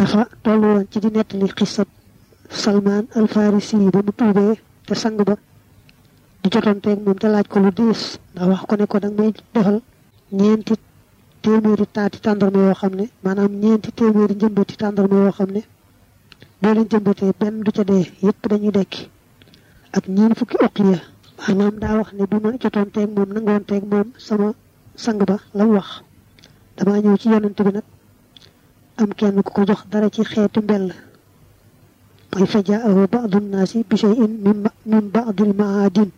dafa woon ci di nettali xisab salmaan al farisi ba mu tuubee te sang ba di jotonteeg moom te laaj ko lu diis ndax wax ko ne ko danga may defal ñeenti téeméeri taati tàndarma yoo xam ne maanaam ñeenti téeméeri njëmbati tàndarma yoo xam ne boo leen jëmbatee benn du ca dee yëpp dañuy dekki ak ñeen fukki uqiya maanaam daa wax ne bi ma jotonteeg moom nangoonteeg moom sama sang ba la mu wax. Damaa ñëw ci yonent bi nag am kenn ku ko jox dara ci xeetu mbell mooy fajaahu ba'du nnaasi bi shay'in min ba'dil ma'adin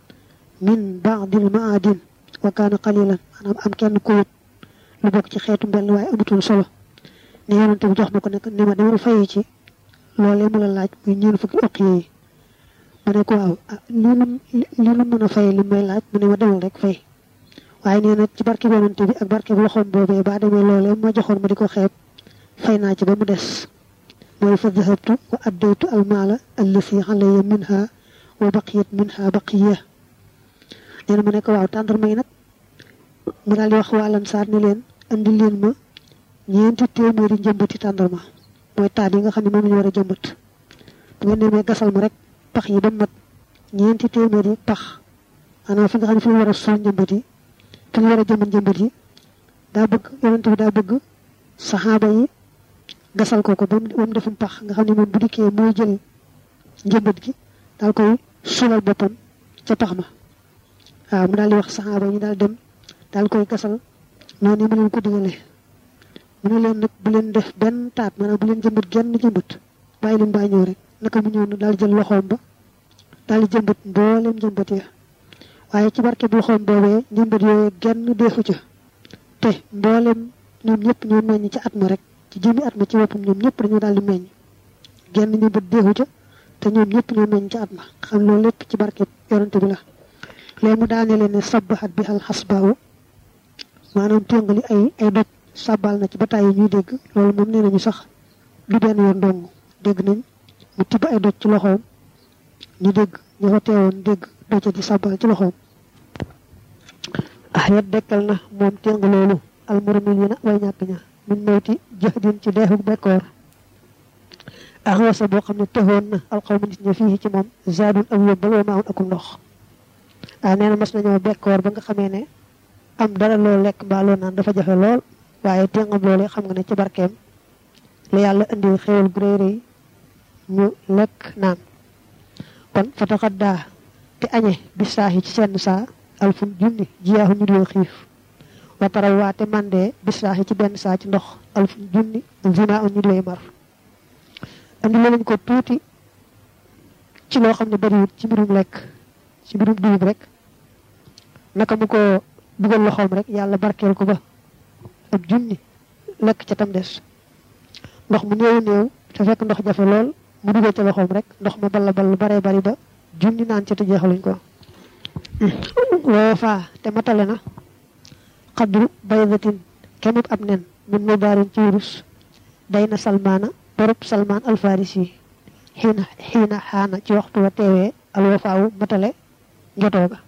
min ba'dil ma'adin wa kaana qalilan maanaam am kenn ku wut lu bokk ci xeetu mbell waaye amutul solo ne yonent bi jox ma ko nekk ne ma demal fayi ci loolee mu la laaj muy ñeen fukki uqiya yi ma ne ko waaw lii lu lii lu mën a fay li may laaj mu ne ma demal rek fay waaye nee na ci barke yonent bi ak barke bu loxoom boobee ba demee loolee ma joxoon ma di ko xeeb fay ci ba mu des. Mooy fa dahabtu wa addaytu almaala allasi alayya minha wa baqiyat minha baqiya. Nee na ma ne ko waaw tàndarma yi nag mu daal di wax waa Ansaar ne leen andi leen ma ñeenti téeméeri njëmbati tàndarma. Mooy taat yi nga xam ne moom ñu war a jëmbat. Bu ngeen demee gasal ma rek pax yi ba mat ñeenti téeméeri pax. Maanaam fi nga xam ne fi ñu war a njëmbat yi fi ñu war a jëmbat njëmbat yi daa bëgg yonent bi daa bëgg saxaaba yi gasal ko ko ba mu defum pax nga xam ne moom bu dikkee mooy jël njëmbat gi daal koy suulal boppam ca pax ma. Waaw mu daal di wax saxaaba yi ñu daal dem daal koy gasal noonu mu leen ko digalee mu ne leen nag bu leen def benn taat maanaam bu leen jëmbat genn jëmbat bàyyi leen baa ñëw rek naka mu ñëw na daal jël loxoom ba daal di jëmbat mboolem jëmbat ya. Waaye ci barke bu loxoom boobee jëmbat yooyu genn deefu ca. Te mboolem ñoom ñëpp ñoo meññ ci at ma rek ci jëmi at ma ci boppam ñoom ñëpp dañoo daal di meññ. Genn jëmbat deefu ca te ñoom ñëpp ñoo meññ ci at ma. Xam loolu lépp ci barke yonante bi la. Léegi mu daane leen ne sabbahat bi al xasbaawu maanaam téngali ay ay doj sàbbal na ci ba tàyyi ñuy dégg. Loolu moom nee nañu sax du benn yoon dong. Dégg nañ mu tibb ay doj ci loxoom ñu dégg ñu fa teewoon dégg doja di sàbbal ci loxoom. Ah yet dekkal na moom téng loolu. Almuramil yi na way ñàkk ña min mawti jëxdin ci deexuk bekkoor. Ah wasa boo xam ne texoon na alxawma nit ña fii ci moom zaadun ak yóbbal wa maaun akum ndox. Ah nee mas nañoo bekkoor ba nga xamee ne am dara loo lekk mbaa loo naan dafa jafe lool. Waaye téngam loole xam nga ne ci barkeem la yàlla indil xéwal gu ñu lekk naan. Kon fa te añe bi saahi ci junni jiyaahu ñu doo xiif wa taraw waa te mandee bi saahi ci benn saa ci ndox alfun junni zima ñu dooy mar. Indi lañ ko tuuti ci loo xam ne bariwut ci mbirum lekk ci mbirum dugub rek. Naka mu ko dugal loxoom rek yàlla barkeel ko ba ab junni lekk ca tam des. Ndox mu néew néew te fekk ndox jafe lool mu dugal ca loxoom rek ndox ma balla ball bare bari ba junni naan ca te jeexaluñ ko. Woo te matale na xadru baydatin kemub ab nen min mu ci wurus day na salmaana borub salmaan alfarisi xiina xiina xaana ci waxtu wa teewee alwafaawu matale njotoo ga.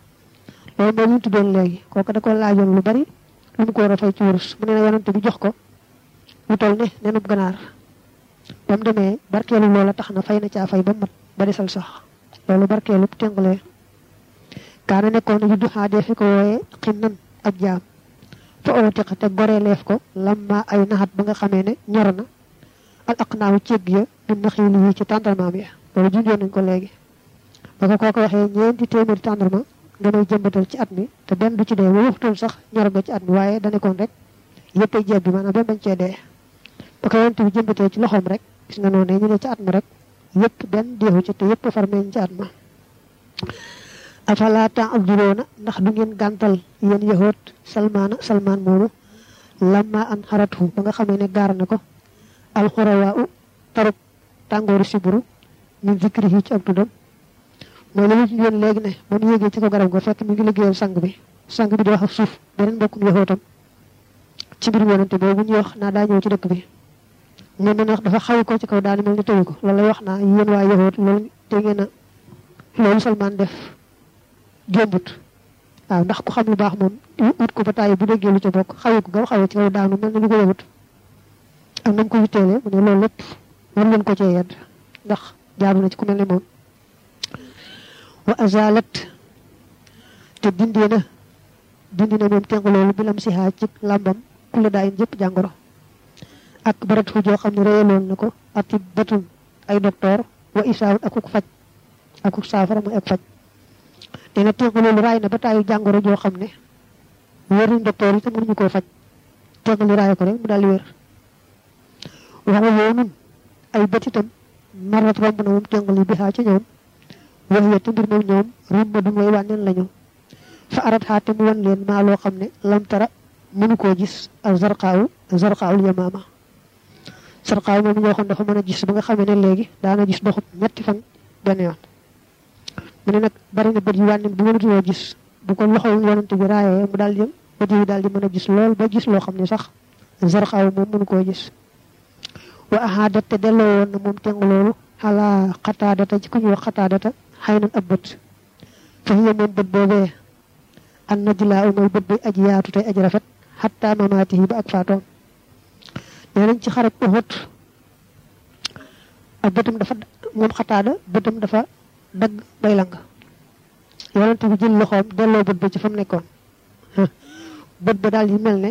Loolu moo ñu tuddoon léegi kooku da ko laajoon lu bari lu mu a fay ci wurus. Mu ne na yonante bi jox ko lu toll ne nenub ganaar. Ba demee barkeelu loola tax na fay na caa fay ba mat ba desal sax. Loolu barkeelu tengalee kaana nekkoon na juddu xaadee fi ko wooye xinnan ab jaam. Fa ootiqa te goreeleef ko lamma ay naxat ba nga xamee ne ñor na al aqnaawu cégg ya bi naxiili yi ci tàndarmaam ya. Loolu junjoon nañ ko léegi. Ba ko kooko waxee ñeenti téeméeri tàndarma nga may jëmbatal ci at mi te benn du ci dee ba waxtoon sax ñor nga ci at mi waaye da nekkoon rek yëpp ay jeeb bi maanaam benn bañ cee dee. Ba ko bi ci loxoom rek gis nga noonu ñu ci at rek yëpp benn deexu ci te yëpp far ci at afala ta'duruna ndax du ngeen gàntal yéen yahoot salmaana salmaan moomu lamma an xaratu ba nga xamee ne gaar na ko. Alxurawaa u tarub tàngooru siburu min zikrihi ci ak tuddam. Mooy la ñu yoon léegi ne ba mu yéegee ci ko garab go fekk mi ngi liggéeyal sang bi. Sang bi di wax ak suuf beneen mbokkum yahootam. Ci mbir yonante boobu ñu wax naa daa ñëw ci dëkk bi. Moom ne dafa xaw ko ci kaw daani mel ni tëyu ko. Loolu lay wax naa yéen waa yahoot loolu te ngeen a loolu salmaan def. Jombut waaw ndax ku xam lu baax moom ut ko ba tàyyi bu déggee lu ca bokk xawee ko gam xawee ci kaw daanu mel na lu ko yëwut ak nam ko witteele mu ne loolu lépp war leen ko cee ndax jaaru na ci ku mel ne moom. Wa azalat te dindee na dindi na moom teng loolu bilam si xaaj ci làmbam kule daa in jëpp jàngoro. Ak barat fu xam ne réyaloon na ko ati batun ay docteur wa isaawun akuk faj akuk saafara muy ak faj. Dina teng loolu raay na ba taayu jàngoro joo xam ne docteur yi te mënuñu koo faj. Teng li raay ko rek mu daal di wér waxa yoonun ay bët itam marat romb na moom teng li bi xaa ca ñoom. Ya te mbir moom ñoom rumba du way wànneen lañu. Fa arat xaate mu wan leen maa loo xam ne lam tara mënu koo gis ak zarqaawu zarqaawul yamaama. Zarqaaw moom ñoo xam dafa mën a gis ba nga xamee ne léegi daana gis doxub ñetti fan benn yoon mu ne nag bari na bët yi wànneen bu mënatuloo gis bu ko loxol yonante bi raayee mu daal di bët yi daal di mën a gis lool ba gis loo xam ne sax zarqaaw moom mënu koo gis. wa ahaadat te delloo woon na moom teng loolu xalaa xataadata ci ku ñu wax xataadata xëy na ab bët. fa hiya moom bët boobee an najlaa mooy bët bi rafet xatta mamaatihi ba ak faatoom. nee nañ ci xarab Uhud ak dafa moom xataada bëtam dafa dagg bay lang. Yonent bi jël loxoom delloo bët ba ci fa mu nekkoon. Bët ba daal yi mel ne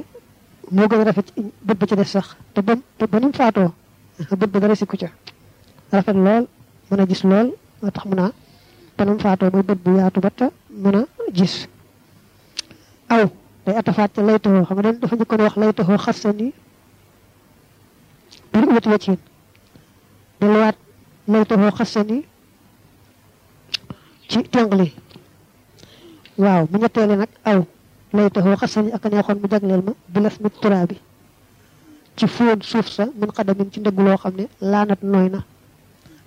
moo gën a rafet bët ba ci des sax. Te ba te ba ni mu faatoo bët ba dara sikku ca. Rafet lool mën a gis lool moo tax mu a ba mu faatoo muy bët bu yaatu ba te mën a gis. Aw day atafaat ca laytaxoo xam nga dafa njëkkoon wax laytaxoo xasani bir wët wëccin delluwaat sa xasani ci tengli waaw mu ñetteele nag aw laytaxoo xasani ak neexoon mu jagleel ma bilas mit turaa bi. Ci fóon suuf sa min xadamin ci ndëgg loo xam ne laanat nooy na.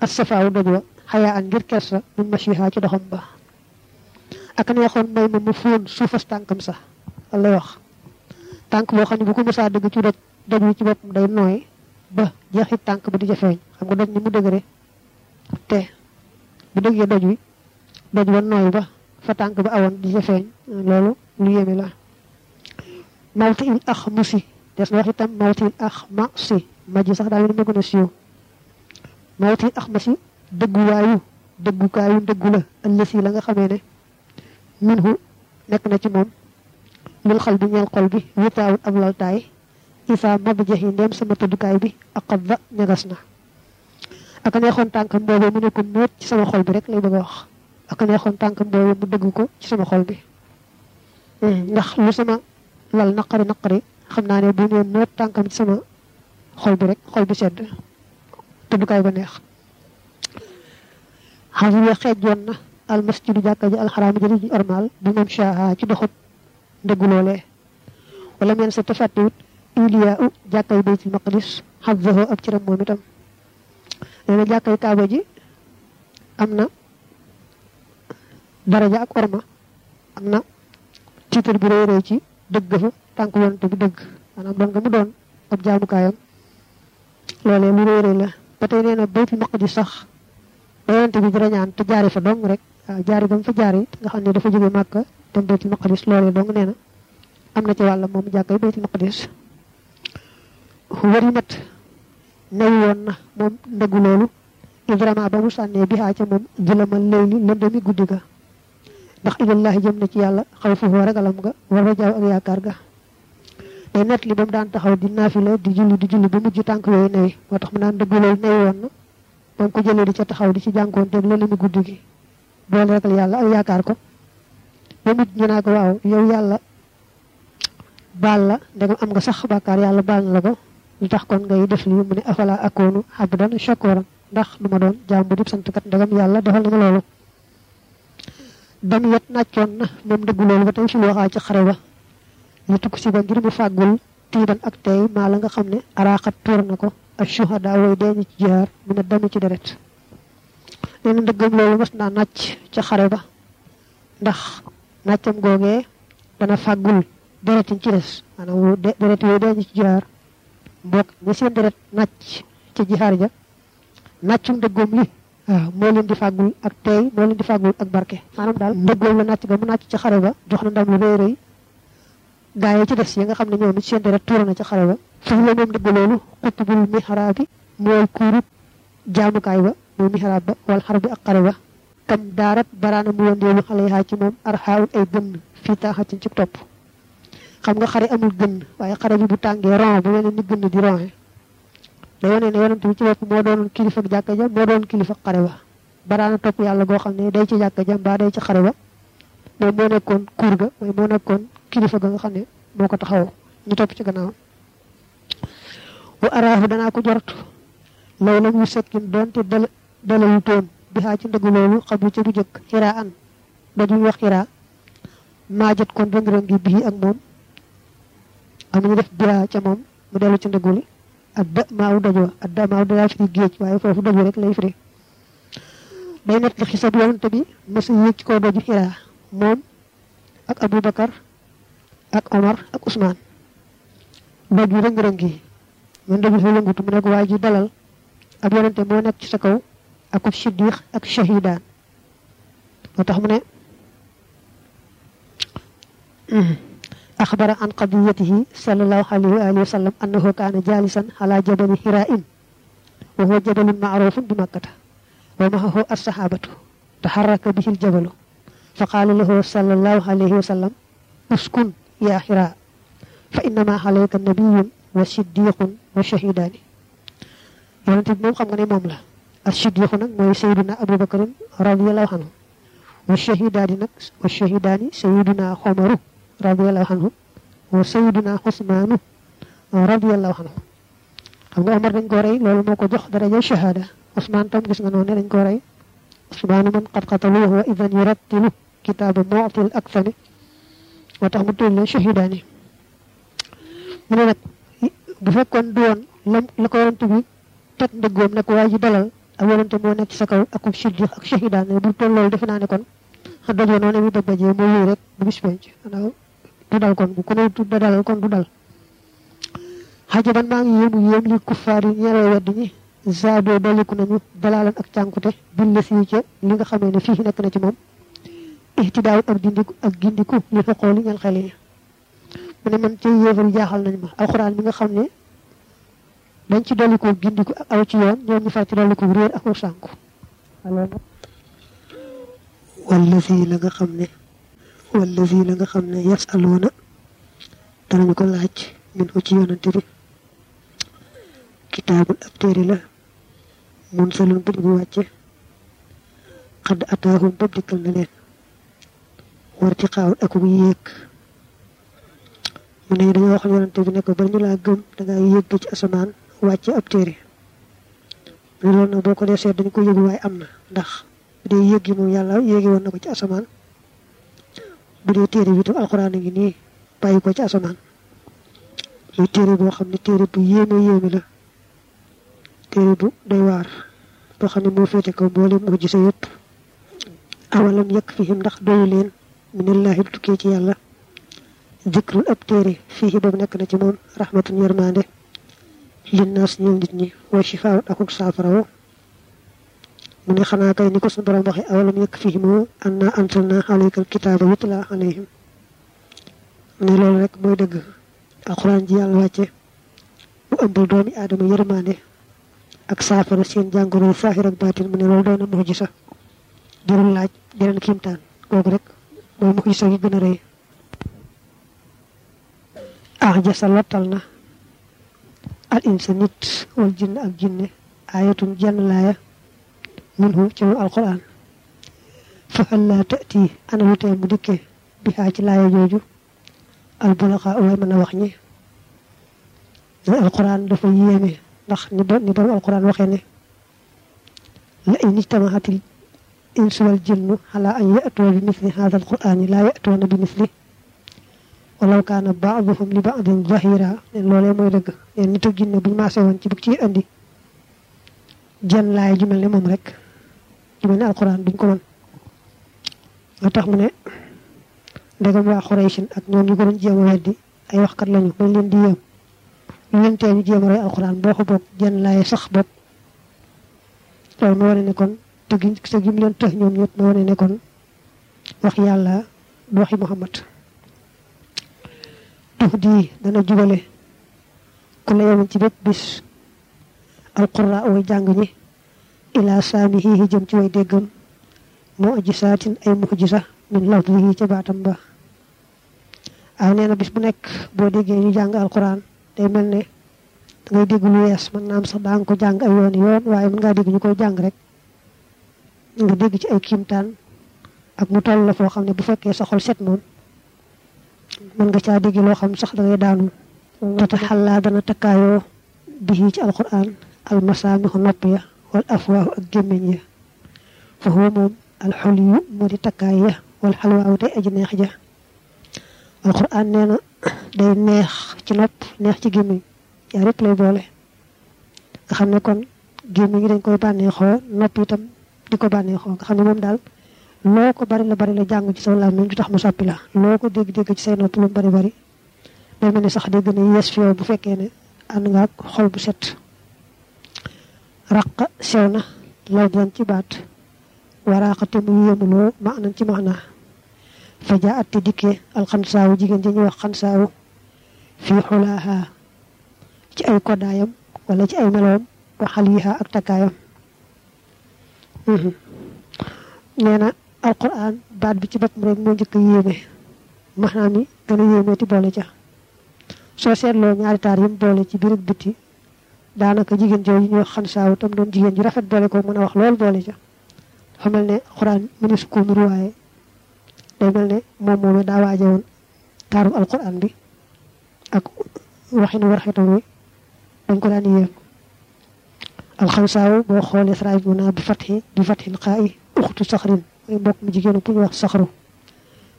As safaawu doj wa xayaa an ngir kersa ma mashiha ci doxam ba. Ak neexoon may ma mu fóon suufas tànkam sa lay wax. Tànk boo xam ne bu ko mësaa dëgg ci doj doj wi ci boppam day nooy ba jeexit tànk ba di jafeeñ. Xam nga doj ni mu dëgëre te bu dëggee doj wi doj wa nooy ba fa tànk ba awoon di jafeeñ. Loolu lu yéeme la. Mawti il ax musi des na wax itam mawti il ax ma si sax daal lu ax ma si dëgguwaayu dëggukaayu dëggu la. Ëllësi la nga xamee ne minhu nekk na ci moom. Lil xal bi ñeel xol bi witaawut ab laltaay. Isa mab jaxi ndeem sama tëddukaay bi ak xab ba ñagas na. Ak neexoon tànkam boobee mu ne ko ci sama xol bi rek lay bëgg a wax. Aka neexoon tànkam boobu mu ko ci sama xol bi. Ndax lu sama lal naqari naqari xam naa ne bu nee noot tànkam ci sama xol bi rek xol bi sedd tëddukaay ba neex. Xawiya xeejoon na al masjidu jàkka ji alxaraam ji ji ormal bu moom shaaha ci doxut ndëggu loolee. Wala meen sa tafàttiwut iliyaa u jàkkay baytul maqdis xabdahu ab ciram moom itam. Nee na jàkkay kaaba ji am na daraja ak orma. Am na tiitar bu rëy rëy ci dëgg fa tànk yonante bi dëgg. Maanaam doon nga mu doon ab jaamukaayam. Rëy rëy la. Nee na baytul sax ba yonante bi dara ñaan te jaari fa dong rek waaw jaari mu fa jaari nga xam ne dafa jóge màkka dem loolee dong nee na am na ci wàlla moom jàkkay baytul maqdis. Wari mat nay woon na moom ndëggu loolu. Ibrahima ba mu sànnee bi xaa ca moom jëlamal layli lëndami guddi ga ndax ilallahi jëm na ci yàlla xaw foofu ragalam ga war a jaaw ak yaakaar ga. Day net li ba mu daan taxaw di naafila di julli di julli ba mujj tànk yooyu newi moo tax mu naan ndëggu loolu nay woon na. Ba mu ko jëlee di ca taxaw di ci jànkoon teeg lëndami guddi gi. Boole ragal yàlla ak yaakaar ko. Ba mujj ñu naa ko waaw yow yàlla baal la am nga sax bàkkaar yàlla baal na la ko lu tax kon ngay def lii? Mu ne afala akoonu abdan ndax du ma doon sant kat yàlla defal na ma loolu dam yet nàccoon na moom dëggu loolu ba tey fi lu waxaa ci xare ba tukk si ba ngir mu fàggul tiiban ak tey maa la nga xam ne araaxat tuur na ko ak shuhada way dee ñu ci jihaar mu ne dami ci deret. Nee na ndëggam loolu mas naa nàcc ca xare ba ndax nàccam googee dana fàggul deret yi ci des maanaam deret yooyu dee ñu ci jihaar mbokk ñi seen deret nàcc ca jihaar ja nàccum dëggoom li waaw moo leen di fàggul ak tey moo leen di fàggul ak barke. Maanaam daal dëggoom la nàcc ga mu nàcc ca xare ba jox na ndam lu rëy rëy. Gaa ci des yi nga xam ne ñoom seen deret tuura na ca xare ba. Foofu la moom dëgg loolu xuttubul mihraabi mooy kuurub jaamukaay ba muy mihrab ba wal xar bi ak xare ba. Kam daarat baraana mu wëndeelu xale ci moom arxaawul ay gënn fii taaxatin ci topp. Xam nga xare amul gënn waaye xare bi bu tàngee ron bu mel ni gënn di ronxe da yone ne yonent bi ci bopp moo doon kilifa jàkka ja moo doon kilifa xare ba. Baraana topp yàlla goo xam ne day ci jàkka ja mbaa day ci xare ba. Moom moo nekkoon ga mooy moo nekkoon kilifa ga nga xam ne taxaw ñu topp ci gannaaw. Wa araahu danaa ko jort law la muy sekkin doonte dal dalalu toon. Bi xaa ci ndëgg loolu xablu ca bu jëkk xiraa an. Daju wax xiraa. Maajat kon rëng-rëng gi ak moom. Am nañu def biraa ca moom mu dellu ci ndëgguli ak da maaw dajoo ak da maaw dadaa firi géej waaye foofu daju rek lay firi day li xisab yonante bi mësa yéeg ci kaw daju xiraa moom ak Aboubacar ak Omar ak Ousmane doj bi rëng-rëng yi man daju fa yëngutu mu ne ko dalal. Ab yonante moo nekk ci sa kaw ak siddiq ak shahidaan moo tax mu ne axbara an qadiyatihi sallallahu alayhi wa alihi wa sallam annahu kaana jaalisan ala jabali hiraa'in wa huwa jabalun ma'ruufun bi makkata wa ma'ahu as-sahaabatu taharraka bihi al-jabalu fa qaala lahu sallallahu alayhi wa sallam uskun yaa hiraa fa innamaa alayka nabiyyun wa siddiqun wa shahidaani yonente bi moom xam nga ne moom la as-siddiqu nag mooy sayyiduna Abubakarin radiyallahu anhu wa shahidaani nag wa shahidaani sayyiduna Umaru radiallahu anhu wa sayyiduna xusmaanu radiallahu anhu. Xam nga omar dañ ko rey loolu moo ko jox daraja shahada. Usmaan tam gis nga noonu dañ ko rey. Usmaanu man qad qataluhu wa idan yurattilu kitaaba mu'til akthani moo tax mu tudd leen shahidaani. Mu ne nag bu fekkoon du woon la la ko yonent bi teg ndëggoom ne ko waa ji dalal ak yonante moo nekk sa kaw ak siddiq ak shahidaan bu toll loolu defe naa ne kon xa dajoo noonu mi daj dajee moo wéy rek bu bis penc du dal kon bu ku ne du dalal kon du dal. Xajaban maa ngi yéemu yéem li kuffaar yi ñeree wedd ñi. Zaadoo daliku nañu dalaalan ak cànkute billa si ca li nga xamee ne fii nekk na ci moom. Ihtidaaw ak dindiku ak gindiku li xoqooli ñal xel yi. Mu ne man ci yéefar jaaxal nañ ma. Alxuraan mi nga xam ne dañ ci daliku ko gindiku ak aw ci yoon ñoom ñu far ci daliku ko réer ak aw walla si la nga xam ne la nga xam ne yasaluuna danañu ko laaj min ko ci yonante bi. Kitaabul ab téere la mun salun bu bu wàcce. Xadd ataahum bab dikkal na leen. War ci xaawul ak bu yéeg. Mu ne dañoo wax yonante bi ne ko bari ñu laa gëm dangay yéeg ci asamaan wàcce ab téere. Mu loolu nag boo ko dee seet dañ ko yëgu waaye am na. Ndax bu dee yéeg gi moom yàlla yéegi woon na ko ci asamaan bu dee téere bi tam alxuraan a ngi nii bàyyi ko ci asamaan muy téere boo xam ne téere bu yéeme yéeme la téere bu doy waar boo xam ne moo féete kaw mboolem mu gise yëpp awalam yekk fihim ndax doyu leen minallahi bu tukkee ci yàlla zikrul ab téere fii boobu nekk na ci moom rahmatun yërmande linnaas ñeel nit ñi wa shifaa akuk saafarawo mu ne xanaa kay ni ko suñu borom waxe awalam yekk fihim anna anzalna alayka alkitaaba yutla alayhim ne loolu rek mooy dëgg. Alxuraan ji yàlla wàcce. Mu ëmbal doomi aadama yërmande ak saafara seen jàngoro saahir ak baatin. Mu ne loolu doon na muxjisa jarul laaj rek gi gën a ah jasa lottal al insa nit wal jinn ak jinne. Ayatun jenn laaya minhu ci moom alquran fa hal laa tati ana lu mu dikkee bi xaa ci laaya jooju al bulaxa way mën a wax ñi ne alquran dafa yéeme ndax ni ba ni borom alquran waxee ne la in ijtamahatil insu wal jinnu ala an yatoo bi misli hada alqurani laa yatoona bi misli walaw kaana baaduhum li baadin zahira ne loolee mooy dëgg yéen nit jinne buñu maasee woon ci bëgg ci andi jenn laay ju mel ne moom rek ju mel ne alquran duñ ko moo tax mu ne ndegam waa xoreysin ak ñoom ñu ko doon jéem weddi ay waxkat lañu bañ leen di yéem ñu leen tee ñu jéem a roy alquran boo ko bokk jenn laay sax bokk loolu ma wane ne kon te gi te gi mu leen tëx ñoom ñëpp ma wane ne kon wax yàlla du waxi muhammad tux di dana jubale ku la yemen ci bépp bis alqura way jàng ñi ila saamihi jëm ci way déggam. Mu'jisaatin ay mu'jisa min lafzihi ca baatam ba. Aw nee na bis bu nekk boo déggee ñu jàng alquran day mel ne da ngay dégg lu wees mën naa am sax daa nga ko jàng ay yoon yoon waaye mën ngaa dégg ñu koy jàng rek. Nga dégg ci ay kiimtaan ak mu toll la foo xam bu fekkee sa xol set moom mën nga caa dégg loo xam sax da ngay daanu. Bihi ci alquran ya wal afwaahu ak gémmiñ ya fa huwa moom alxuliyu moo di takkaay ya wal xalwaawu tey aji neex ja alquran nee na day neex ci nopp neex ci gémmiñ yaa répp lay boole. nga xam ne kon gémmiñ dañ koy bànneexoo nopp itam di ko bànneexoo. nga xam ne moom daal loo ko bari la bari la jàng ci sa làmmiñ du tax mu soppi la. loo ko dégg-dégg ci say nopp lu bari bari day mel ni sax dégg na yees fi yow bu fekkee ne ànd nga xol bu set raqa sew na law doon ci baat waraaxate mu yéemuloo ma nañ ci max naa fa jaa atti dikkee alxansaawu jigéen ji ñuy wax xansaawu fii xulaaha ci ay koddaayam wala ci ay meloom wa xaliiha ak takkaayam. Nee na alquran baat bi ci boppam rek moo njëkk yéeme. Maanaam yi gën a ti boole ca. Soo seetloo ñaari taar yim boole ci biir ak bitti daanaka jigéen jooju ñuy wax xansaawu tam doon jigéen ji rafet boole ko mën a wax lool boole ja dafa mel ne alquran mënu su ko nuru waaye day mel ne moom moomee daa waaje woon taaru alquran bi ak waxinu warxetam wi dañ ko daan yéem. Alxansaawu boo xoolee saraay bi naa bi fatxi bi fatxil xaa saxrin mooy mbokk mu jigéenu ku ñu wax saxru.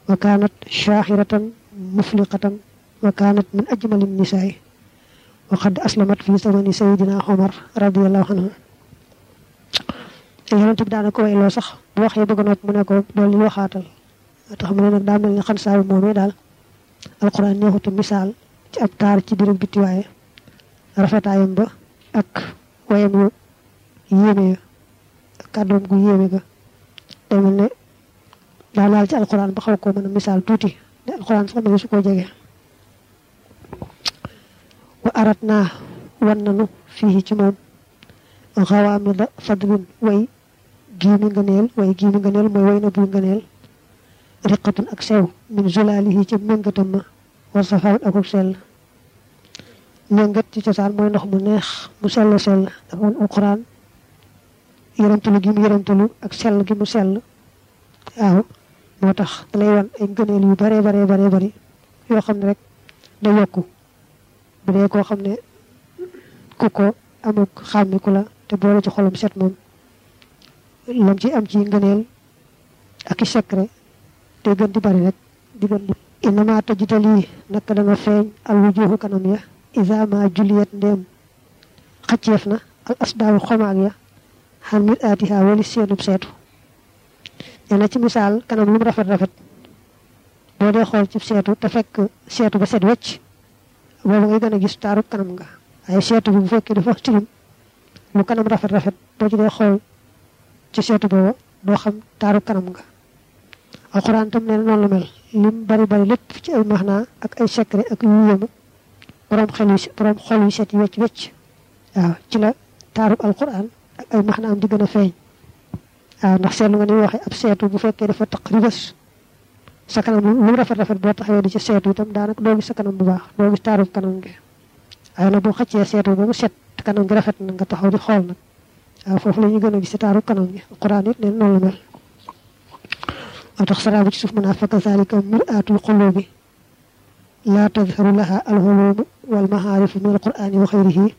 Wa kaanat shaaxiratan mufliqatan wa kaanat min ajmalin nisaay wa qad aslamat fi zamani sayidina Omar radiallahu anhu. Yonent bi daana ko wayloo sax bu waxee bëgg nopp mu ne ko dool li waxaatal. Tax mu ne nag daa mel moomee daal alquran ci taar ci bitti ak wayam yu yéeme ya kàddoom gu yéeme ga. Day mel ne daa laal ci alquran ba xaw koo mën a misaal أردنا وننو فيه جمعون غوامل فضل وي جيمي غنيل وي جيمي غنيل موي وي نبو غنيل. رقة أكسيو من زلاله جمعون غتم وصفاو أكو سيل نيانغت تي تسال موي نخ منيخ مسل سيل دفون أقران. يرنتلو جيمي يرنتلو أكسيل جيمو سيل أهو motax dalay wan ay ngeneel yu bare bare bare bare yo xamne rek da bu dee koo xam ne ku ko amuk xàmmiku la te boole ci xolam set moom. lam ci am ci ngëneel ak i secret te gën di bari rek di gën di. inama tajitali naka dana feeñ al wujuhu kanam ya. isa ma juliyat ndéem xacceef na al asdaawu xomaag ya. xan mit aatiha wali seenub seetu. nee ci misaal kanam lu rafet rafet. boo dee xool ci seetu te fekk seetu ba set wecc. Boobu ngay gën a gis taaru kanam nga waaye seetu bu fekkee dafa tilim lu kanam rafet rafet boo ci dee xool ci seetu booba doo xam taaru kanam nga alxuraan tam nee noonu la mel. Lim bari bari lépp ci ay maxnaa ak ay secret ak yu yéemu borom xel yu borom xol yu set yi wecc wecc. Waaw ci la taarub alxuraan ak ay maxnaam di gën a feeñ. Waaw ndax seetlu nga ni waxee ab seetu bu fekkee dafa taq sa kanam lu mu rafet rafet boo taxawee di ci seetu itam daanaka doo gis sa kanam bu baax doo gis taarub kanam gi. Waaye nag boo xëccee seetu ba mu set kanam gi rafet na nga taxaw di xool nag. Waaw foofu la ñu gën a gis taarub kanam gi. Alxuraan it neen noonu la mel. Moo tax saraabu ci suuf mën a fa kazalika miraatul qulubi laa tadharu laha wal walmahaarifu min alqurani wa xayrihi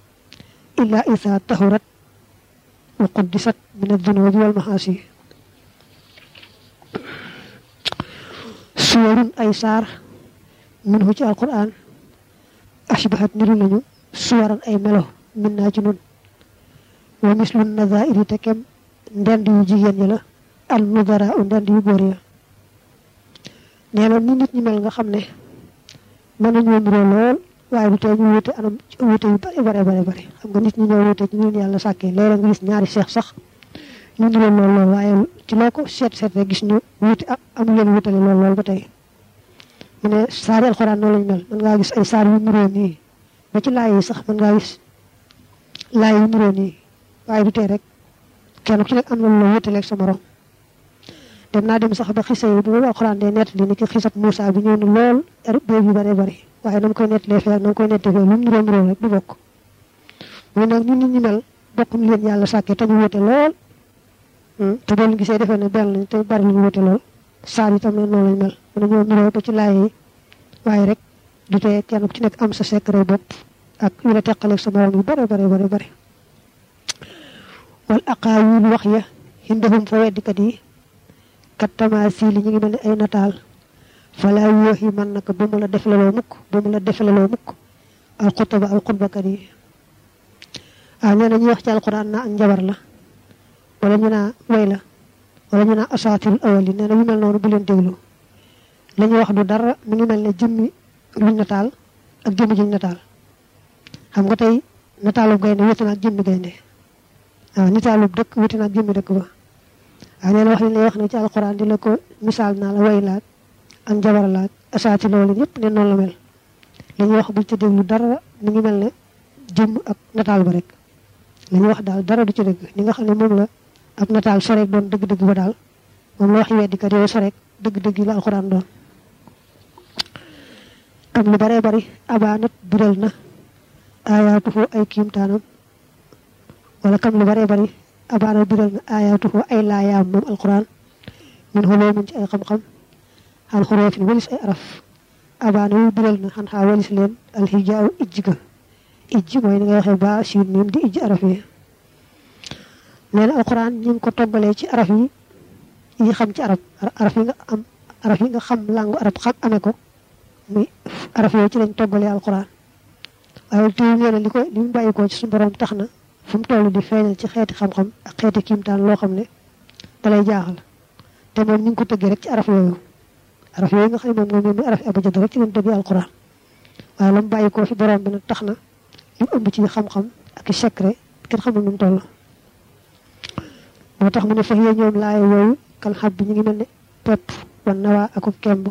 illa isa tahurat wa quddisat min aldunubi walmahaasi suwarun ay saar minhu ci alquran ashbahat niru nañu suwaran ay melo min naa ci nun wa mislu nazairi te kem ndend yu jigéen ñi la al nudara u ndend yu góor ya. Nee na ni nit ñi mel nga xam ne mën nañoo niroo lool waaye du ñu wute anam wute yu bare bare bare xam nga nit ñi ñoo wute ci nga gis ñaari seex sax ñu niroo lool lool waaye ci loo ko seet seet rek gis ñu wuti amu leen wutale lool lool ba tey. Mu ne saari alxuraan noonu lañu mel ngaa gis ay saar yu niroo nii. Ci laay yi sax mën ngaa gis laay yu niroo nii. Waaye rek kenn ku nekk am na lu la wutaleeg sa morom. Dem dem sax ba xisa bu alxuraan dee nett li ni ki xisab Moussa bi ñëw na lool béy yu bari. Waaye na mu koy nettalee fee na mu koy nettalee fee lu mu du bokk. Nit ñi mel bokkuñ leen yàlla sàkkee te ñu wute lool. Te boo leen gisee defee ne benn te bari ñu wute lool. Saar yi tam ne noonu mel mën nañoo niróo ba ci laay yi. Rek du tee kenn ku ci nekk am sa secret bopp ak yu la teqaleeg sa morom yu bare bare bare bare. Wal aqaawil wax ya hindahum fa weddikat yi kat tamaasi li ñu ngi mel ay nataal. Fala yoox yi man naka bu mu la deflaloo mukk bu mu la deflaloo mukk al xutba al xutbakat yi. Ah nee na ñuy wax ci alquran naa ak njabar la wala ñu naa way la ñu naa asaatirul awali nee na yu mel noonu bu leen déglu. La wax du dara mu ngi mel ne jëmmi nataal ak jëmmi juñ nataal. Xam nga tey nataalub gaynde wuti na ak jëmmi gaynde. Waaw nitaalub dëkk dëkk ba. Waaw nee na li ci alquran di la ko misaal naa la way laag ak njabar laag asaati loolu yëpp ne noonu la mel. Mu ngi mel ne jëmm ak nataal ba rek. Li wax daal dara du ci dëgg. Ni nga xam ne moom la ab nataal soreek doon dëgg-dëgg ba daal. Moom la wax weddikat yooyu soreek dëgg-dëgg la alxuraan doon. Am lu baree bari abaanat biral na aayaatuhu ay kiimtaanam. Wala kam lu baree bari abaanat biral na aayaatuhu ay laayaam moom alxuraan. Min xuloo mun ci ay xam-xam. Xuroofin walis ay araf. Abaana yu biral na xan xaa walis leen alxijaaw ijj ga. Ijj mooy ni waxee ba di ijj araf nee na alquran ñu ngi ko toggalee ci araf yi yi xam ci arab araf yi nga am araf yi nga xam làngu arab xam amee ko muy araf yooyu ci lañ toggalee alquran waaye téew nee na li ko li mu ci suñu borom tax na fu mu toll di feeñal ci xeeti xam-xam ak xeeti kiimtaan loo xam ne dalay jaaxal. Te moom ñu ngi ko tëggee rek ci araf yooyu. Araf nga xam ne moom muy araf abajad ci lañ tëggee alquran waaye la mu bàyyi ko fi borom bi nag tax na li ëmb ci xam-xam ak secret kenn xamul nu mu toll. Moo tax mu ne fex yee ñoom laaya yooyu kan xab bi ñu ngi mel ne pepp wan nawaa akub kemb.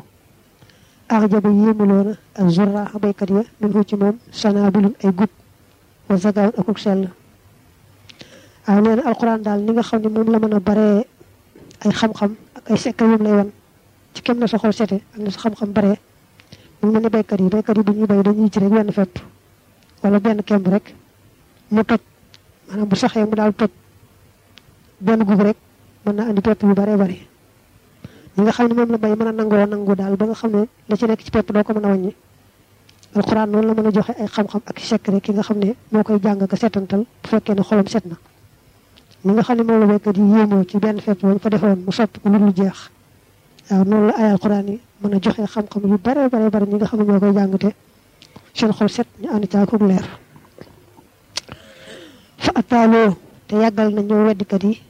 Axjaba yéemuloona ak zurra baykat ya min hu ci moom sanaabilun ay gub wa zagaawun akuk sell. Waaw nee alquran daal ni nga xam ne moom la mën a baree ay xam-xam ak ay secret yum lay wan. Ci kem na sa xol sete ak na xam-xam baree. Mu mel ne baykat yi baykat yi bu ñuy bay dañuy ci rek wenn fepp wala benn kemb rek mu toj. Maanaam bu saxee mu daal toj benn guub rek mën na andi pepp yu bare bari ñi nga xam ne moom la bay mën a nangoo nangu daal ba nga xam ne la ci nekk ci pepp doo ko mën a wàññi. Alxuraan noonu la mën a joxe ay xam-xam ak secret ki nga xam ne moo koy jàng setantal bu fekkee ne xolam set na. Ñi nga xam ne moom la baykat yi yéemoo ci benn fepp bañ fa defoon mu sotti ko lu lu jeex. Waaw noonu la ay alxuraan yi mën a joxe xam-xam yu bare bare bare ñi nga xam ne ñoo koy jàng te seen xol set ñu ànd caa ko leer. Fa ataaloo te yàggal nañu weddikat yi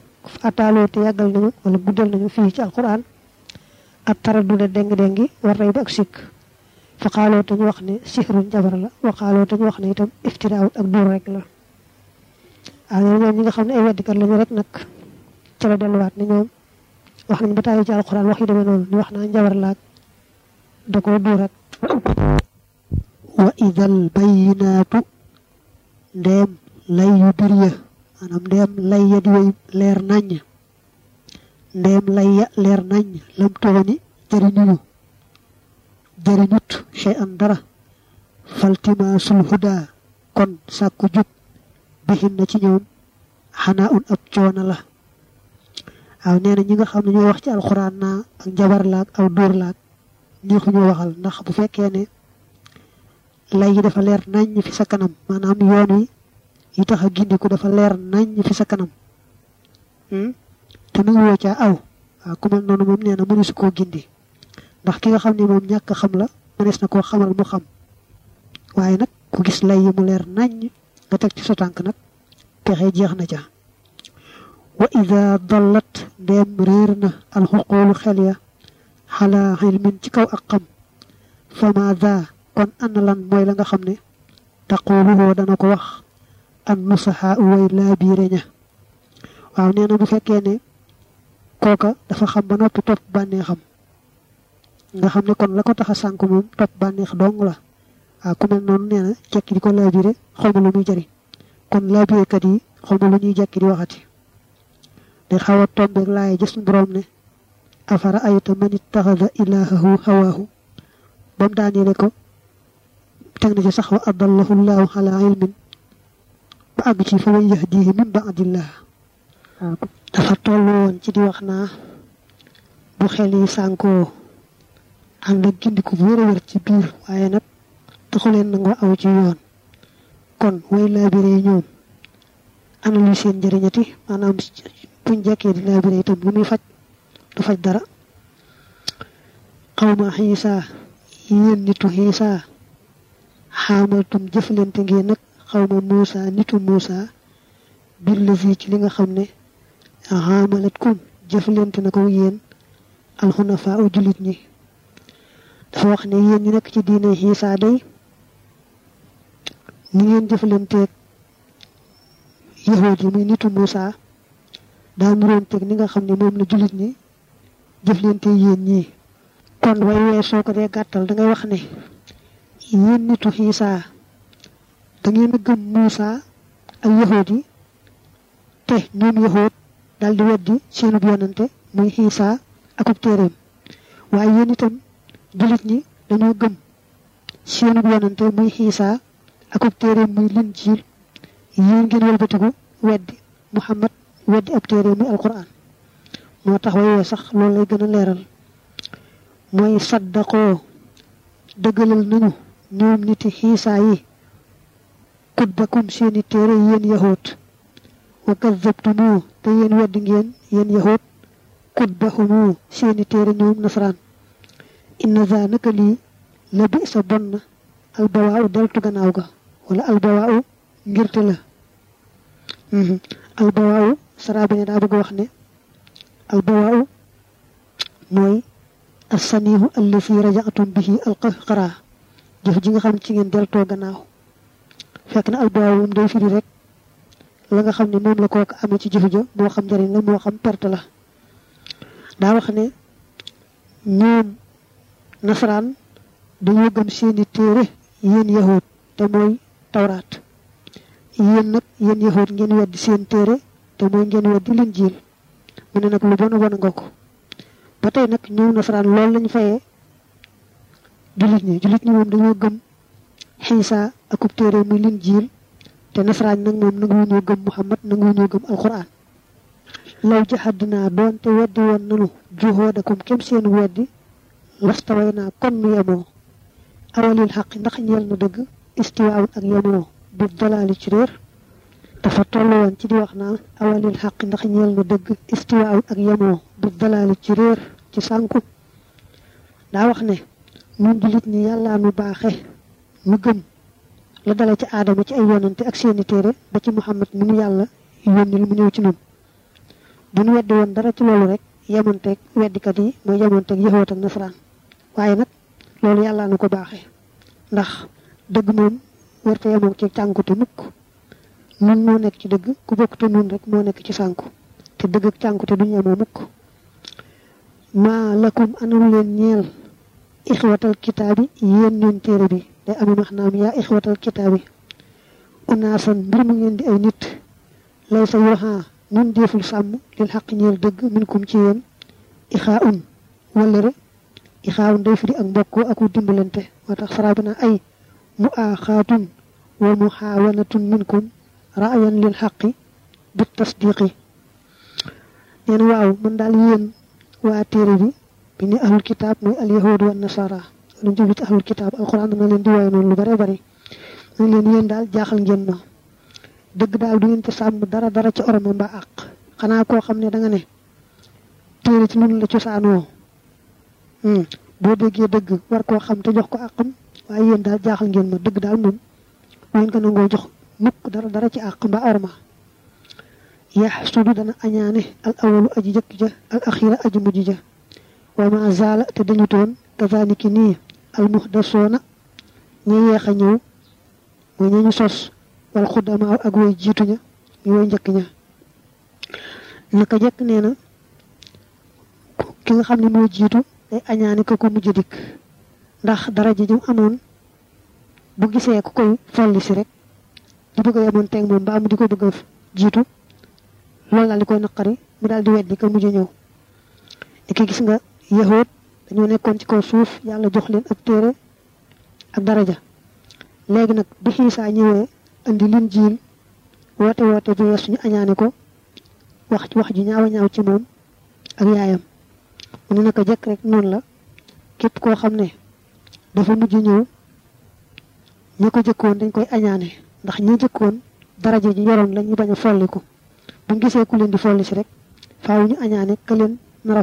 ataaloo te yàggal nañu wala guddal nañu fii ci alquran ak tara dude déng-déngi war rey ba ak sikk. Fa xaaloo te wax ne sixrun jabar la wa xaaloo te wax ne itam iftiraawut ak duur rek la. Waaw ñoom ñi nga xam ne ay weddikat lañu rek nag ca la delluwaat ne ñoom wax nañ ba tàyyi ci alquran wax yu demee noonu ñu wax naa njabar laag da koo duur rek wa idal bayinaatu ndeem lay yu maanaam ndeem lay ya di way leer naññ ndeem lay ya leer naññ lam toxoni jëriñuñu jëriñut chey an dara faltimaasul huda. Kon sàkku jub bixin na ci ñoom xanaa un ab coono la waaw nee na. Ñi nga xam ñoo wax ci alxuraan naa ak njabar laag aw dóor laag ñoo ñu waxal ndax bu ne lay yi dafa leer naññ fi sa kanam maanaam yoon yi tax a gindiku dafa leer naññ fi sa kanam. Te ngi woo caa aw waaw ku mel noonu moom nee na mënees koo gindi ndax ki nga xam ne moom ñàkk xam la mënees na koo xamal mu xam waaye nag ku gis lay yi mu leer naññ nga teg ci sa tànk nag pexe jeex na ca wa ida dallat ndeem réer na alxuqoolu xel ya xalaa xilmin ci kaw ak xam fama daa kon ana lan mooy la nga xam ne taquluhoo dana ko wax an nusaxaa way laa biire ña. Waaw nee bu fekkee ne kooka dafa xam ba noppi topp bànneexam nga xam ne kon la ko tax a sànk moom topp bànneex dong la. Waaw ku mel noonu nee na jekki di ko laabire xaw lu muy jëriñ kon laabirekat yi xaw ma lu ñuy jekki di waxati. Day xaw a tombeeg laay gis borom ne afara ayta man ittaxada ilahahu hawaahu? Bam daanele ko teg na ci sax wa adallahu llahu ala ilmin àgg ci fa man yahdihi min baadillah dafa tollu woon ci di wax naa bu xel yi sànkoo ànd ak gindiku bu wér a ci biir waaye nag taxu leen aw ci yoon kon way laabire ñoom ana lu seen njëriñati maanaam buñ jekkee di laabire itam lu muy faj du faj dara xawma xiisa yéen nitu xiisa xaamaltum jëflante ngeen nag xawma muusa nitu muusa bir la fii ci li nga xam ne xaamalat kum jëflante na ko yéen alxunafaa u jullit ñi. Dafa wax ne yéen ñi nekk ci diine xiisa day ni ngeen jëflanteeg yahood yi muy nitu muusa daa muroon teg ni nga xam ne moom la jullit ñi jëflante yéen ñii kon way wee soo ko dee gàttal dangay wax ne yéen nitu xiisa da ngeen gëm Muusa ak yahood yi te ñoom yahood daal di weddi seenub yonante muy xiisa akub téeréem waaye yéen itam jullit ñi dañoo gëm seenub yonante muy xiisa akub téeréem muy linjiil. Yéen ngeen wëlbatiku weddi Muhammad weddi ab téeréem muy alquran moo tax way wee sax loolu lay gën a leeral. Mooy saddaqoo dëggalal nañu ñoom niti xiisaa yi kutbakum seeni téere yéen yahoot. Wa kazzabtumu te yéen weddi ngeen yéen yahoot. Kutbahumu seeni téere ñoom nasaraan. Inna za naka lii la bi sa bon na. Albawaaw deltu gannaaw ga. Wala albawaaw ngirte la. Albawaaw saraa bi ne daa bëgg wax ne albawaaw mooy assanihu allazi rajaatum bihi ji nga xam ci ngeen deltoo gannaaw. Fekk na albawaaw moom day firi rek la nga xam ne moom la kooku amee ci jëf ja moo xam njëriñ la moo xam perte la. Daa wax ne ñoom nasaraan dañoo gëm seeni téere yéen yahud te mooy tawraat. Yéen nag yéen yahud ngeen weddi seen téere te mooy ngeen weddi linjiil. Mu ne nag lu bon bon nga ko. Ba tey nag ñëw nasaraan loolu lañ fayee. Jullit ñi jullit ñi moom dañoo gëm xiisa akub téere muy linjiil te nasaraan nag moom nanguwuñoo ñoo gëm muhammad nanguwuñoo ñoo gëm alquran law jahadnaa doonte weddi woon nanu juhoodakum kem seen weddi lastaway naa kon nu yemoo. Awalil xaq ndax ñeel na dëgg istiwaawun ak yemoo bi dalaali ci réer. Ci di wax naa awalil ndax ñeel dëgg istiwaawun ak yemoo ci réer ci sànku. Daa wax ne ñun jullit ñi yàllaa nu baaxe nu gëm. La dale ci aadama ci ay yonante ak seeni téere ba ci muhammad mi nu yàlla yónnil mu ñëw ci nun bu nu weddi woon dara ci loolu rek yemanteeg weddikat yi yemanteeg yahoot ak nasaraan. Waaye nag loolu yàllaa nu ko baaxee. Ndax dëgg moom warta yemoog ci cànkute mukk. Nun moo nekk ci dëgg ku bokk te nun rek moo nekk ci sànku. Te dëgg ak duñu yemoo mukk. Maa lakum anam leen ñeel? Ixwatal kitaabi yéen ñoon téere bi day max naam yaa ixwatal kitaabi. Unaasan mbir mu ngeen di ay nit. Lay sa yoxaa nun deful sàmm. Lil xaq ñeel dëgg min ci yéen. Ixaa un wallëre. Ixaa un day firi ak mbokkoo ak wu dimbalante. Moo tax saraa bi na ay. Mu aaxaatun wa mu xaawanatun minkum. Raayan lil xaqi bi tasdiqi neen waaw man daal yéen waa bi bi ni ahlul kitaab muy al wa nasara. Lu jublu ci ahlul kitaab alquran dana leen di woy noonu lu bare bari nañ leen yéen daal jaaxal ngeen ma. Dëgg daal du ngeen ci sàmm dara dara ci oroma mbaa àq. Xanaa koo xam ne da nga ne téere ci nun la cosaanoo. Boo déggee dëgg war koo xam te jox ko àqam waaye yéen daal jaaxal ngeen ma. Dëgg daal moom ngeen ko nangoo jox mukk dara dara ci àq mbaa orma. Yaxsudu dana añaane al awalu aji jëkk ja al axira aji mujj wa ma zaala te dañu toon kazaniki nii al muhdasoona ñi yeex a ñëw mooy ñi sos wal xuddamaaw ak woy jiitu ña ñu woy njëkk ña. Naka jëkk nee na ki nga xam ne moo jiitu day añaane ko ko mujj dikk. Ndax dara ji jëm amoon bu gisee ku koy folli si rek di bëgg a yemoon teeg moom ba am di ko bëgg a jiitu loolu daal di koy naqari mu daal di weddi gis nga yahud dañoo nekkoon ci kaw suuf yàlla jox leen ab téere ak daraja. Léegi nag bi xiisaa ñëwee leen jiil woote woote bu wees ñu añaane ko wax wax ju ñaaw ñaaw ci moom ak yaayam. Mu ne naka jekk rek noonu la képp koo xam ne dafa mujj ñëw ña ko jëkkoon dañ koy añaane ndax ña jëkkoon daraja ji yoroon la ñu bañ a folliku. Bu gisee ku leen di folli si rek faaw ñu añaane ka leen nar a